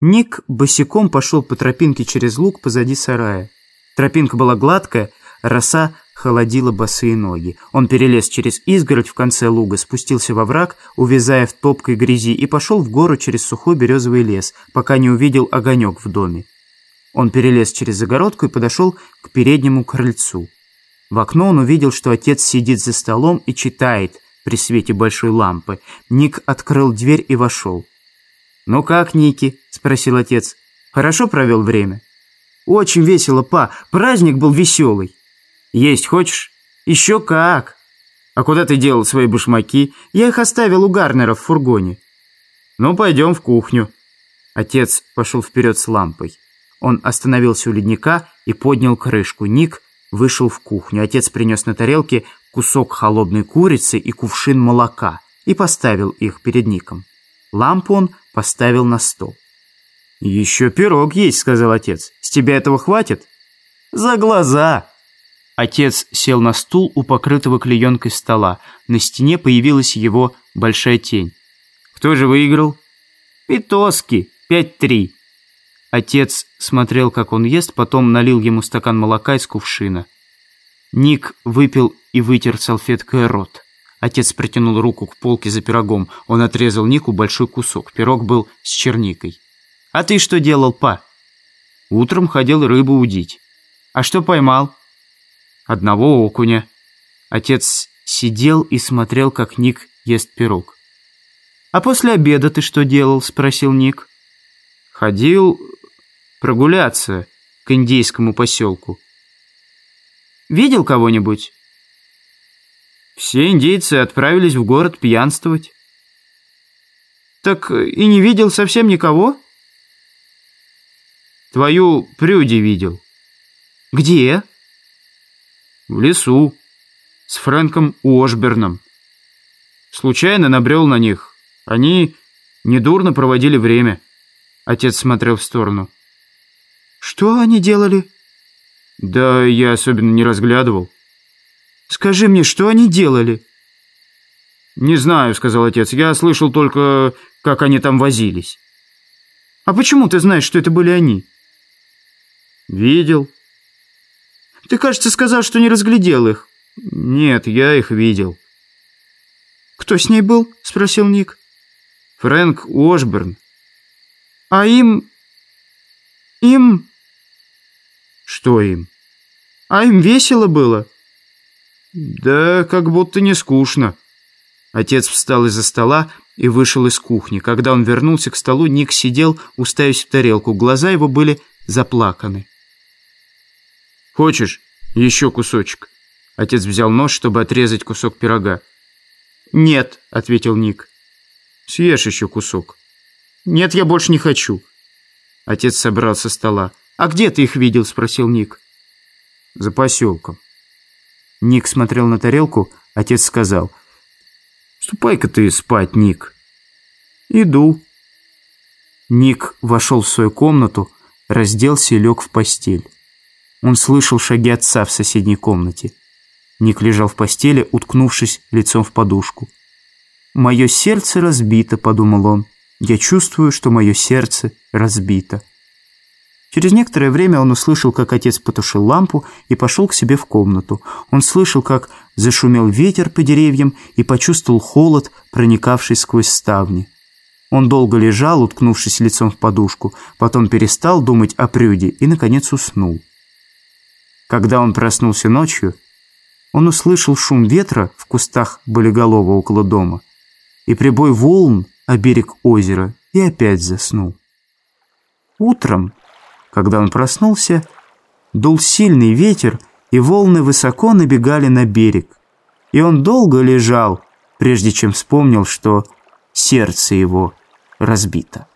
Ник босиком пошел по тропинке через луг позади сарая. Тропинка была гладкая, роса холодила босые ноги. Он перелез через изгородь в конце луга, спустился во враг, увязая в топкой грязи, и пошел в гору через сухой березовый лес, пока не увидел огонек в доме. Он перелез через загородку и подошел к переднему крыльцу. В окно он увидел, что отец сидит за столом и читает при свете большой лампы. Ник открыл дверь и вошел. «Ну как, Ники?» – спросил отец. «Хорошо провел время?» «Очень весело, па. Праздник был веселый». «Есть хочешь?» «Еще как!» «А куда ты делал свои башмаки?» «Я их оставил у Гарнера в фургоне». «Ну, пойдем в кухню». Отец пошел вперед с лампой. Он остановился у ледника и поднял крышку. Ник вышел в кухню. Отец принес на тарелке кусок холодной курицы и кувшин молока и поставил их перед Ником. Лампу он поставил на стол. «Еще пирог есть», — сказал отец. «С тебя этого хватит?» «За глаза!» Отец сел на стул у покрытого клеенкой стола. На стене появилась его большая тень. «Кто же выиграл?» «Питоски. Пять-три». Отец смотрел, как он ест, потом налил ему стакан молока из кувшина. Ник выпил и вытер салфеткой рот. Отец протянул руку к полке за пирогом. Он отрезал Нику большой кусок. Пирог был с черникой. «А ты что делал, па?» «Утром ходил рыбу удить». «А что поймал?» «Одного окуня». Отец сидел и смотрел, как Ник ест пирог. «А после обеда ты что делал?» – спросил Ник. «Ходил прогуляться к индейскому поселку». «Видел кого-нибудь?» Все индейцы отправились в город пьянствовать. Так и не видел совсем никого? Твою Прюди видел. Где? В лесу. С Фрэнком Уошберном. Случайно набрел на них. Они недурно проводили время. Отец смотрел в сторону. Что они делали? Да я особенно не разглядывал. Скажи мне, что они делали?» «Не знаю», — сказал отец. «Я слышал только, как они там возились». «А почему ты знаешь, что это были они?» «Видел». «Ты, кажется, сказал, что не разглядел их». «Нет, я их видел». «Кто с ней был?» — спросил Ник. «Фрэнк Уошберн». «А им... им...» «Что им?» «А им весело было». «Да как будто не скучно». Отец встал из-за стола и вышел из кухни. Когда он вернулся к столу, Ник сидел, уставясь в тарелку. Глаза его были заплаканы. «Хочешь еще кусочек?» Отец взял нож, чтобы отрезать кусок пирога. «Нет», — ответил Ник. «Съешь еще кусок». «Нет, я больше не хочу». Отец собрал со стола. «А где ты их видел?» — спросил Ник. «За поселком». Ник смотрел на тарелку, отец сказал. «Ступай-ка ты спать, Ник». «Иду». Ник вошел в свою комнату, разделся и лег в постель. Он слышал шаги отца в соседней комнате. Ник лежал в постели, уткнувшись лицом в подушку. «Мое сердце разбито», — подумал он. «Я чувствую, что мое сердце разбито». Через некоторое время он услышал, как отец потушил лампу и пошел к себе в комнату. Он слышал, как зашумел ветер по деревьям и почувствовал холод, проникавший сквозь ставни. Он долго лежал, уткнувшись лицом в подушку, потом перестал думать о Прюде и, наконец, уснул. Когда он проснулся ночью, он услышал шум ветра в кустах болиголова около дома и прибой волн о берег озера и опять заснул. Утром когда он проснулся, дул сильный ветер, и волны высоко набегали на берег. И он долго лежал, прежде чем вспомнил, что сердце его разбито.